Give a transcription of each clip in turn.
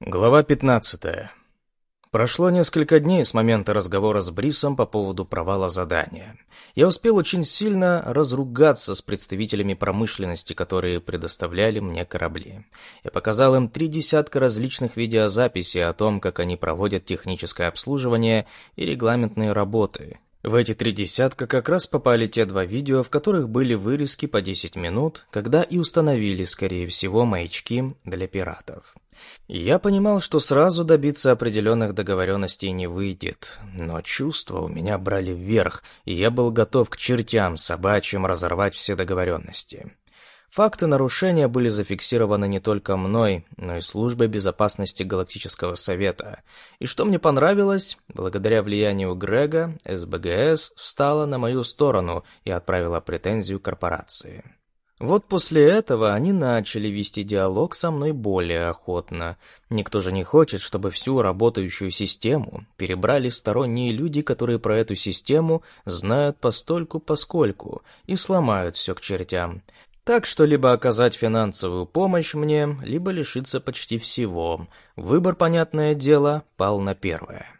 Глава 15. Прошло несколько дней с момента разговора с Брисом по поводу провала задания. Я успел очень сильно разругаться с представителями промышленности, которые предоставляли мне корабли. Я показал им три десятка различных видеозаписей о том, как они проводят техническое обслуживание и регламентные работы. В эти три десятка как раз попали те два видео, в которых были вырезки по 10 минут, когда и установили, скорее всего, маячки для пиратов. Я понимал, что сразу добиться определенных договоренностей не выйдет, но чувства у меня брали вверх, и я был готов к чертям собачьим разорвать все договоренности. Факты нарушения были зафиксированы не только мной, но и службой безопасности Галактического Совета. И что мне понравилось, благодаря влиянию Грега, СБГС встала на мою сторону и отправила претензию корпорации. Вот после этого они начали вести диалог со мной более охотно. Никто же не хочет, чтобы всю работающую систему перебрали сторонние люди, которые про эту систему знают постольку-поскольку и сломают все к чертям. Так что либо оказать финансовую помощь мне, либо лишиться почти всего. Выбор, понятное дело, пал на первое.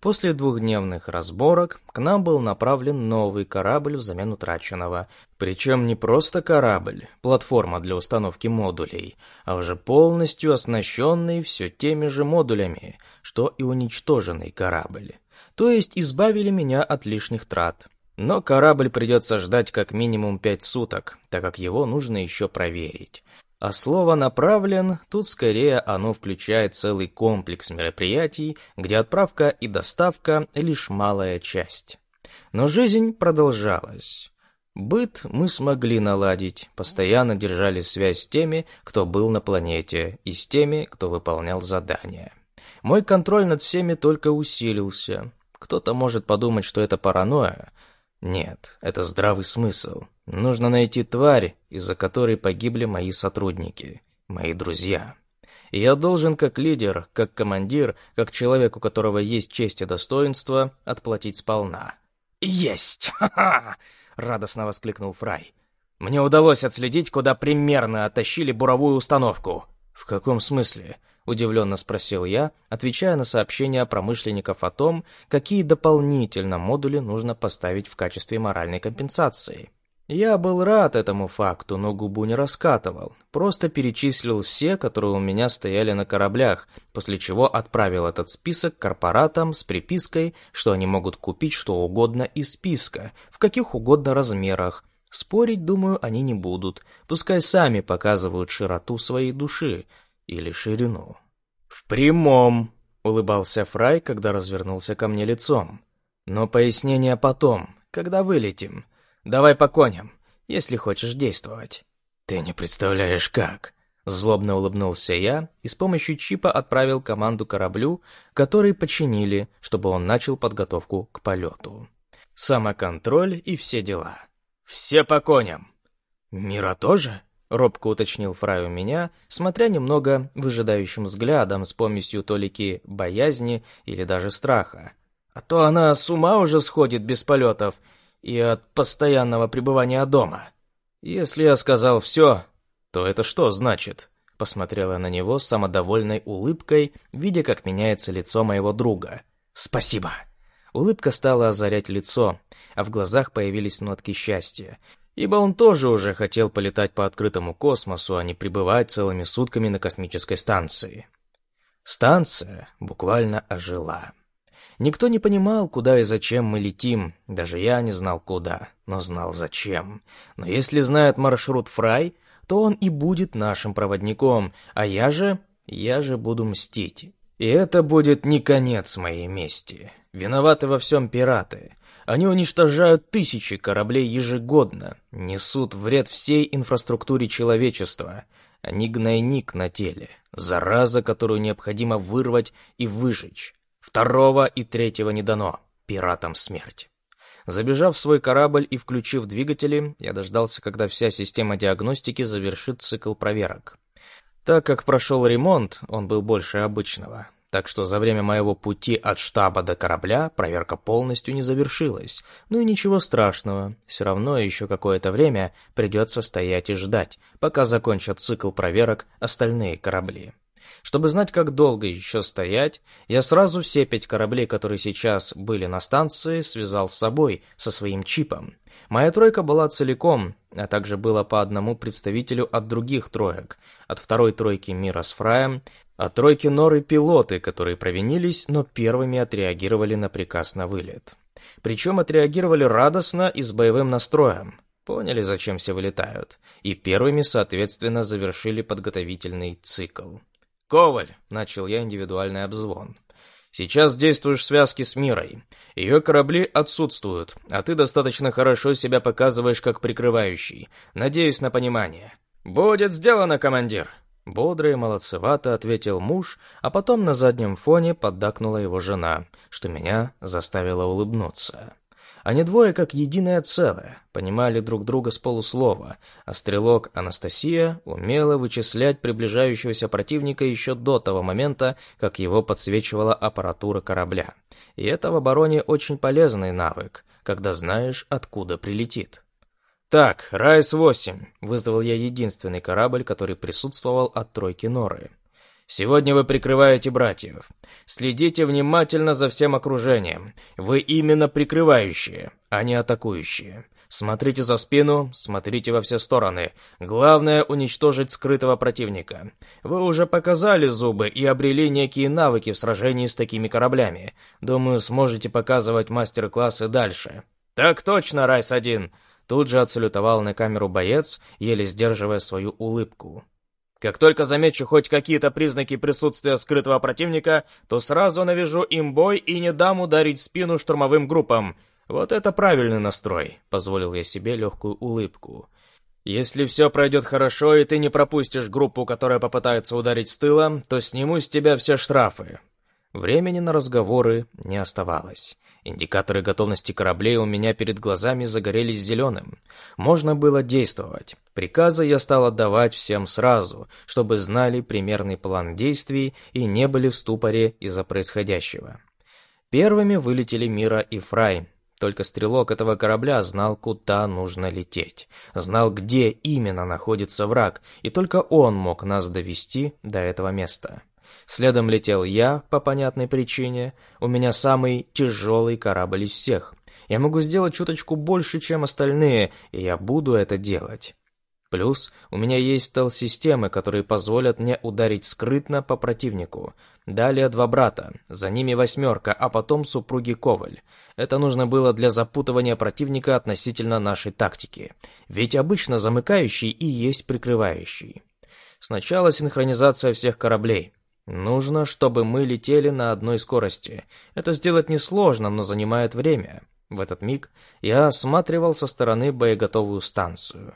После двухдневных разборок к нам был направлен новый корабль взамен утраченного. Причем не просто корабль, платформа для установки модулей, а уже полностью оснащенный все теми же модулями, что и уничтоженный корабль. То есть избавили меня от лишних трат. Но корабль придется ждать как минимум пять суток, так как его нужно еще проверить. А слово «направлен» тут скорее оно включает целый комплекс мероприятий, где отправка и доставка — лишь малая часть. Но жизнь продолжалась. Быт мы смогли наладить, постоянно держали связь с теми, кто был на планете, и с теми, кто выполнял задания. Мой контроль над всеми только усилился. Кто-то может подумать, что это паранойя. Нет, это здравый смысл. Нужно найти тварь, из-за которой погибли мои сотрудники, мои друзья. И я должен как лидер, как командир, как человек, у которого есть честь и достоинство, отплатить сполна. «Есть! Ха-ха!» — радостно воскликнул Фрай. «Мне удалось отследить, куда примерно оттащили буровую установку». «В каком смысле?» — удивленно спросил я, отвечая на сообщения промышленников о том, какие дополнительно модули нужно поставить в качестве моральной компенсации. Я был рад этому факту, но губу не раскатывал. Просто перечислил все, которые у меня стояли на кораблях, после чего отправил этот список корпоратам с припиской, что они могут купить что угодно из списка, в каких угодно размерах. Спорить, думаю, они не будут. Пускай сами показывают широту своей души. Или ширину. «В прямом», — улыбался Фрай, когда развернулся ко мне лицом. «Но пояснение потом, когда вылетим». Давай по коням, если хочешь действовать». «Ты не представляешь, как!» Злобно улыбнулся я и с помощью чипа отправил команду кораблю, который починили, чтобы он начал подготовку к полету. Самоконтроль и все дела. «Все по коням!» «Мира тоже?» — робко уточнил Фрай у меня, смотря немного выжидающим взглядом с помощью толики боязни или даже страха. «А то она с ума уже сходит без полетов и от постоянного пребывания дома. Если я сказал все, то это что значит?» Посмотрела на него с самодовольной улыбкой, видя, как меняется лицо моего друга. «Спасибо!» Улыбка стала озарять лицо, а в глазах появились нотки счастья, ибо он тоже уже хотел полетать по открытому космосу, а не пребывать целыми сутками на космической станции. Станция буквально ожила. Никто не понимал, куда и зачем мы летим. Даже я не знал куда, но знал зачем. Но если знает маршрут Фрай, то он и будет нашим проводником, а я же... я же буду мстить. И это будет не конец моей мести. Виноваты во всем пираты. Они уничтожают тысячи кораблей ежегодно, несут вред всей инфраструктуре человечества. Они гнойник на теле, зараза, которую необходимо вырвать и выжечь. Второго и третьего не дано. Пиратам смерть. Забежав в свой корабль и включив двигатели, я дождался, когда вся система диагностики завершит цикл проверок. Так как прошел ремонт, он был больше обычного. Так что за время моего пути от штаба до корабля проверка полностью не завершилась. Ну и ничего страшного, все равно еще какое-то время придется стоять и ждать, пока закончат цикл проверок остальные корабли. Чтобы знать, как долго еще стоять, я сразу все пять кораблей, которые сейчас были на станции, связал с собой, со своим чипом. Моя тройка была целиком, а также было по одному представителю от других троек, от второй тройки мира с Фраем, от тройки Норы пилоты, которые провинились, но первыми отреагировали на приказ на вылет. Причем отреагировали радостно и с боевым настроем. Поняли, зачем все вылетают. И первыми, соответственно, завершили подготовительный цикл. «Коваль!» — начал я индивидуальный обзвон. «Сейчас действуешь в связке с Мирой. Ее корабли отсутствуют, а ты достаточно хорошо себя показываешь как прикрывающий. Надеюсь на понимание». «Будет сделано, командир!» Бодро и молодцевато ответил муж, а потом на заднем фоне поддакнула его жена, что меня заставило улыбнуться. Они двое, как единое целое, понимали друг друга с полуслова, а стрелок Анастасия умела вычислять приближающегося противника еще до того момента, как его подсвечивала аппаратура корабля. И это в обороне очень полезный навык, когда знаешь, откуда прилетит. «Так, Райс-8», — вызвал я единственный корабль, который присутствовал от тройки Норы. «Сегодня вы прикрываете братьев. Следите внимательно за всем окружением. Вы именно прикрывающие, а не атакующие. Смотрите за спину, смотрите во все стороны. Главное — уничтожить скрытого противника. Вы уже показали зубы и обрели некие навыки в сражении с такими кораблями. Думаю, сможете показывать мастер-классы дальше». «Так точно, Райс-1!» Тут же отсалютовал на камеру боец, еле сдерживая свою улыбку. Как только замечу хоть какие-то признаки присутствия скрытого противника, то сразу навяжу им бой и не дам ударить спину штурмовым группам. Вот это правильный настрой, позволил я себе легкую улыбку. Если все пройдет хорошо и ты не пропустишь группу, которая попытается ударить с тыла, то сниму с тебя все штрафы. Времени на разговоры не оставалось. Индикаторы готовности кораблей у меня перед глазами загорелись зеленым. Можно было действовать. Приказы я стал отдавать всем сразу, чтобы знали примерный план действий и не были в ступоре из-за происходящего. Первыми вылетели Мира и Фрай. Только стрелок этого корабля знал, куда нужно лететь. Знал, где именно находится враг, и только он мог нас довести до этого места. Следом летел я, по понятной причине. У меня самый тяжелый корабль из всех. Я могу сделать чуточку больше, чем остальные, и я буду это делать. Плюс у меня есть стелс-системы, которые позволят мне ударить скрытно по противнику. Далее два брата, за ними восьмерка, а потом супруги Коваль. Это нужно было для запутывания противника относительно нашей тактики. Ведь обычно замыкающий и есть прикрывающий. Сначала синхронизация всех кораблей. Нужно, чтобы мы летели на одной скорости. Это сделать несложно, но занимает время. В этот миг я осматривал со стороны боеготовую станцию.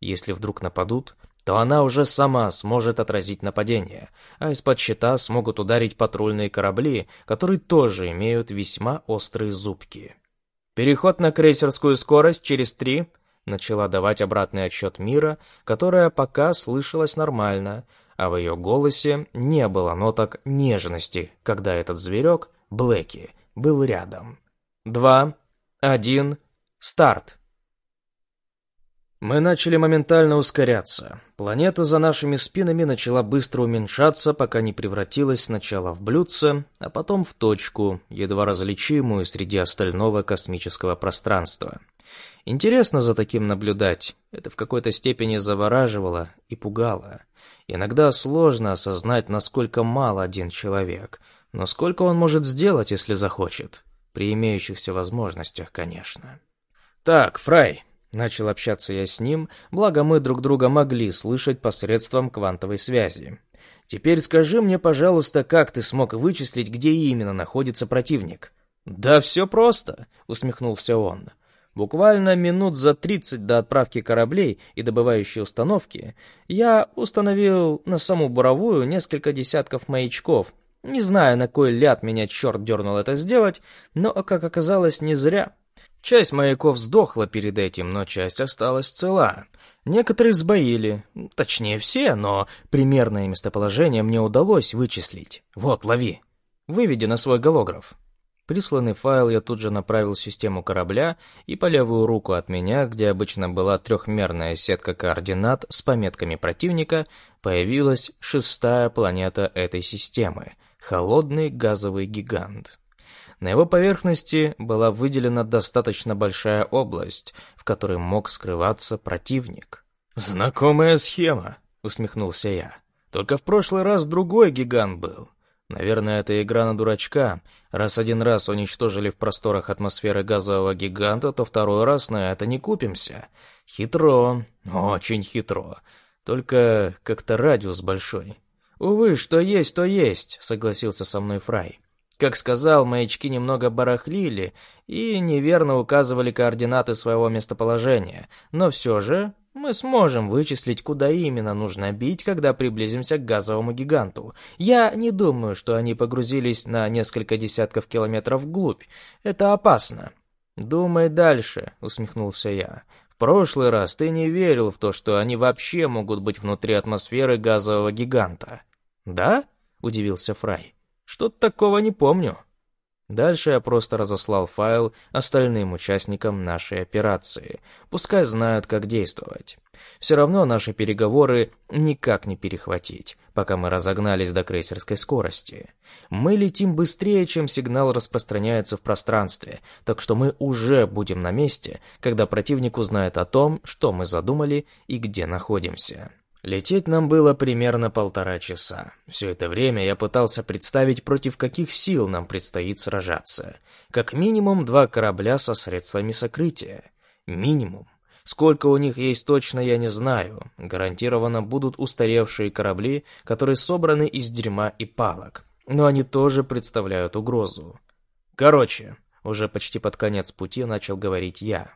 Если вдруг нападут, то она уже сама сможет отразить нападение, а из-под щита смогут ударить патрульные корабли, которые тоже имеют весьма острые зубки. Переход на крейсерскую скорость через три начала давать обратный отсчет мира, которая пока слышалась нормально, а в ее голосе не было ноток нежности, когда этот зверек, Блэки, был рядом. Два, один, старт. Мы начали моментально ускоряться. Планета за нашими спинами начала быстро уменьшаться, пока не превратилась сначала в блюдце, а потом в точку, едва различимую среди остального космического пространства. Интересно за таким наблюдать. Это в какой-то степени завораживало и пугало. Иногда сложно осознать, насколько мал один человек, но сколько он может сделать, если захочет. При имеющихся возможностях, конечно. «Так, Фрай», — начал общаться я с ним, благо мы друг друга могли слышать посредством квантовой связи. «Теперь скажи мне, пожалуйста, как ты смог вычислить, где именно находится противник?» «Да все просто», — усмехнулся он. Буквально минут за 30 до отправки кораблей и добывающей установки я установил на саму буровую несколько десятков маячков. Не знаю, на кой ляд меня черт дернул это сделать, но, как оказалось, не зря. Часть маяков сдохла перед этим, но часть осталась цела. Некоторые сбоили, точнее все, но примерное местоположение мне удалось вычислить. Вот, лови. Выведи на свой голограф. Присланный файл я тут же направил в систему корабля, и по левую руку от меня, где обычно была трехмерная сетка координат с пометками противника, появилась шестая планета этой системы — холодный газовый гигант. На его поверхности была выделена достаточно большая область, в которой мог скрываться противник. «Знакомая схема», — усмехнулся я. «Только в прошлый раз другой гигант был. Наверное, это игра на дурачка. Раз один раз уничтожили в просторах атмосферы газового гиганта, то второй раз на это не купимся. Хитро, очень хитро. Только как-то радиус большой. Увы, что есть, то есть, согласился со мной Фрай. Как сказал, маячки немного барахлили и неверно указывали координаты своего местоположения, но все же мы сможем вычислить, куда именно нужно бить, когда приблизимся к газовому гиганту. Я не думаю, что они погрузились на несколько десятков километров вглубь. Это опасно. «Думай дальше», — усмехнулся я. «В прошлый раз ты не верил в то, что они вообще могут быть внутри атмосферы газового гиганта». «Да?» — удивился Фрай. «Что-то такого не помню». Дальше я просто разослал файл остальным участникам нашей операции. Пускай знают, как действовать. Все равно наши переговоры никак не перехватить, пока мы разогнались до крейсерской скорости. Мы летим быстрее, чем сигнал распространяется в пространстве, так что мы уже будем на месте, когда противник узнает о том, что мы задумали и где находимся. Лететь нам было примерно полтора часа. Все это время я пытался представить, против каких сил нам предстоит сражаться. Как минимум два корабля со средствами сокрытия. Минимум. Сколько у них есть точно, я не знаю. Гарантированно будут устаревшие корабли, которые собраны из дерьма и палок. Но они тоже представляют угрозу. Короче, уже почти под конец пути начал говорить я.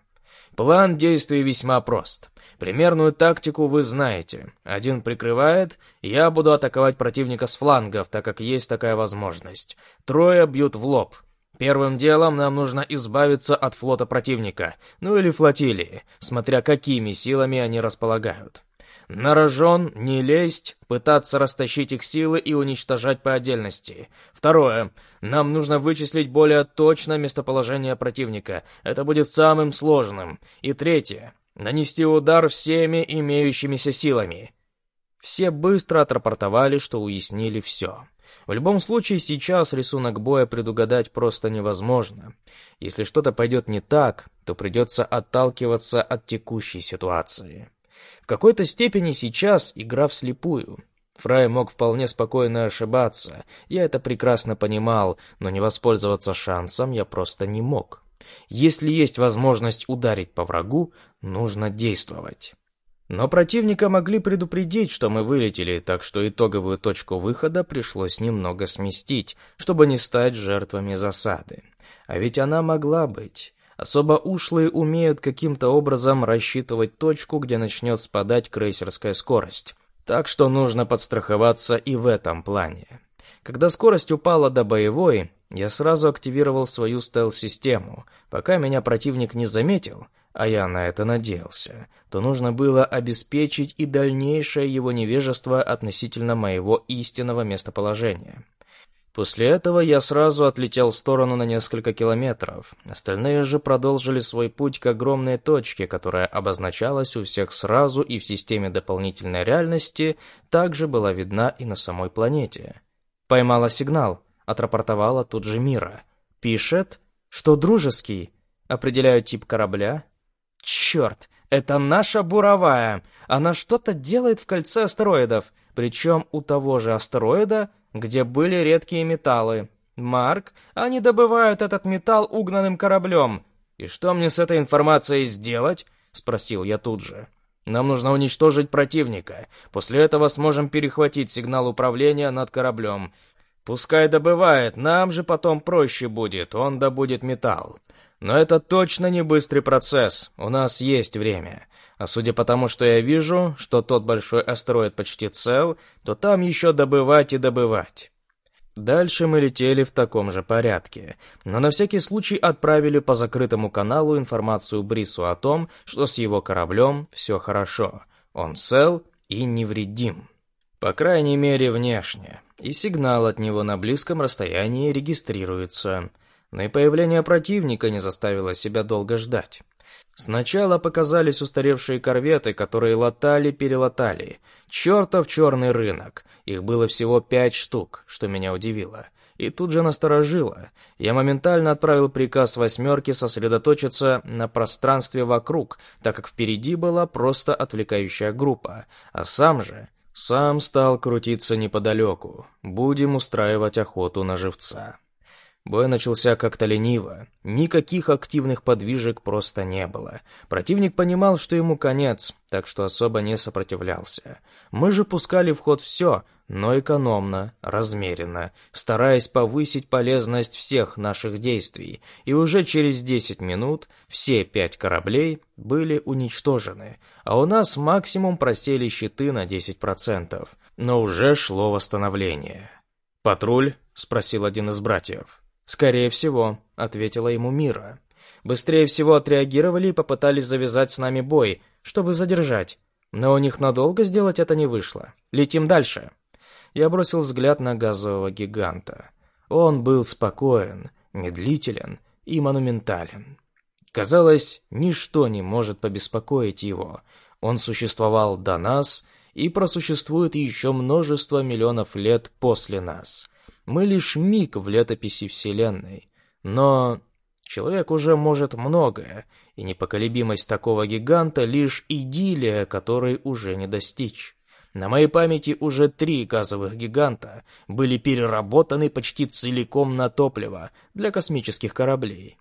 План действий весьма прост. Примерную тактику вы знаете. Один прикрывает, я буду атаковать противника с флангов, так как есть такая возможность. Трое бьют в лоб. Первым делом нам нужно избавиться от флота противника, ну или флотилии, смотря какими силами они располагают. На рожон не лезть, пытаться растащить их силы и уничтожать по отдельности. Второе. Нам нужно вычислить более точно местоположение противника. Это будет самым сложным. И третье. Нанести удар всеми имеющимися силами. Все быстро отрапортовали, что уяснили все. В любом случае, сейчас рисунок боя предугадать просто невозможно. Если что-то пойдет не так, то придется отталкиваться от текущей ситуации. В какой-то степени сейчас игра вслепую. Фрай мог вполне спокойно ошибаться, я это прекрасно понимал, но не воспользоваться шансом я просто не мог. Если есть возможность ударить по врагу, нужно действовать. Но противника могли предупредить, что мы вылетели, так что итоговую точку выхода пришлось немного сместить, чтобы не стать жертвами засады. А ведь она могла быть. Особо ушлые умеют каким-то образом рассчитывать точку, где начнет спадать крейсерская скорость. Так что нужно подстраховаться и в этом плане. Когда скорость упала до боевой, я сразу активировал свою стелс-систему. Пока меня противник не заметил, а я на это надеялся, то нужно было обеспечить и дальнейшее его невежество относительно моего истинного местоположения. После этого я сразу отлетел в сторону на несколько километров. Остальные же продолжили свой путь к огромной точке, которая обозначалась у всех сразу и в системе дополнительной реальности также была видна и на самой планете. «Поймала сигнал», — отрапортовала тут же Мира. «Пишет, что дружеский. Определяю тип корабля». «Черт, это наша буровая. Она что-то делает в кольце астероидов, причем у того же астероида где были редкие металлы. Марк, они добывают этот металл угнанным кораблем. И что мне с этой информацией сделать? Спросил я тут же. Нам нужно уничтожить противника. После этого сможем перехватить сигнал управления над кораблем. Пускай добывает, нам же потом проще будет, он добудет металл. Но это точно не быстрый процесс, у нас есть время. А судя по тому, что я вижу, что тот большой астероид почти цел, то там еще добывать и добывать. Дальше мы летели в таком же порядке, но на всякий случай отправили по закрытому каналу информацию Брису о том, что с его кораблем все хорошо, он цел и невредим. По крайней мере, внешне. И сигнал от него на близком расстоянии регистрируется. но и появление противника не заставило себя долго ждать. Сначала показались устаревшие корветы, которые латали-перелатали. Чертов черный рынок. Их было всего пять штук, что меня удивило. И тут же насторожило. Я моментально отправил приказ «восьмерке» сосредоточиться на пространстве вокруг, так как впереди была просто отвлекающая группа. А сам же... Сам стал крутиться неподалеку. Будем устраивать охоту на живца. Бой начался как-то лениво. Никаких активных подвижек просто не было. Противник понимал, что ему конец, так что особо не сопротивлялся. Мы же пускали в ход все, но экономно, размеренно, стараясь повысить полезность всех наших действий, и уже через 10 минут все пять кораблей были уничтожены, а у нас максимум просели щиты на 10%, но уже шло восстановление. «Патруль?» — спросил один из братьев. «Скорее всего», — ответила ему Мира. «Быстрее всего отреагировали и попытались завязать с нами бой, чтобы задержать. Но у них надолго сделать это не вышло. Летим дальше». Я бросил взгляд на газового гиганта. Он был спокоен, медлителен и монументален. Казалось, ничто не может побеспокоить его. Он существовал до нас и просуществует еще множество миллионов лет после нас. Мы лишь миг в летописи Вселенной. Но человек уже может многое, и непоколебимость такого гиганта — лишь идиллия, которой уже не достичь. На моей памяти уже три газовых гиганта были переработаны почти целиком на топливо для космических кораблей.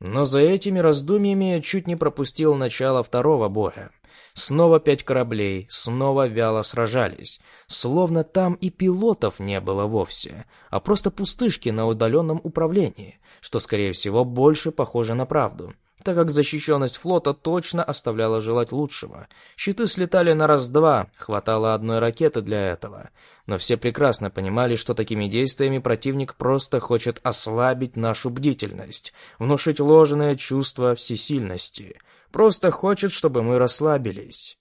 Но за этими раздумьями я чуть не пропустил начало второго боя. Снова пять кораблей, снова вяло сражались, словно там и пилотов не было вовсе, а просто пустышки на удаленном управлении, что, скорее всего, больше похоже на правду, так как защищенность флота точно оставляла желать лучшего. Щиты слетали на раз-два, хватало одной ракеты для этого. Но все прекрасно понимали, что такими действиями противник просто хочет ослабить нашу бдительность, внушить ложное чувство всесильности — Просто хочет, чтобы мы расслабились.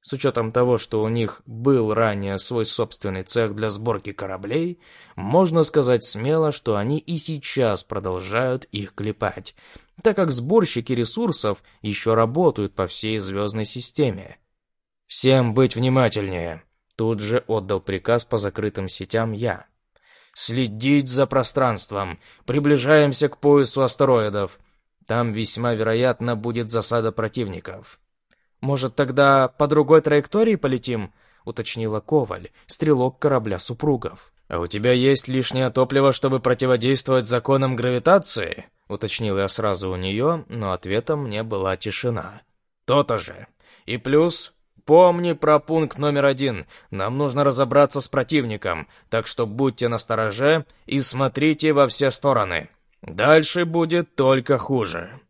С учетом того, что у них был ранее свой собственный цех для сборки кораблей, можно сказать смело, что они и сейчас продолжают их клепать, так как сборщики ресурсов еще работают по всей звездной системе. «Всем быть внимательнее», — тут же отдал приказ по закрытым сетям я. «Следить за пространством. Приближаемся к поясу астероидов. Там весьма вероятно будет засада противников. Может, тогда по другой траектории полетим? уточнила Коваль, стрелок корабля супругов. А у тебя есть лишнее топливо, чтобы противодействовать законам гравитации? Уточнил я сразу у нее, но ответом мне была тишина. То-то же. И плюс Помни про пункт номер один. Нам нужно разобраться с противником, так что будьте настороже и смотрите во все стороны. Дальше будет только хуже.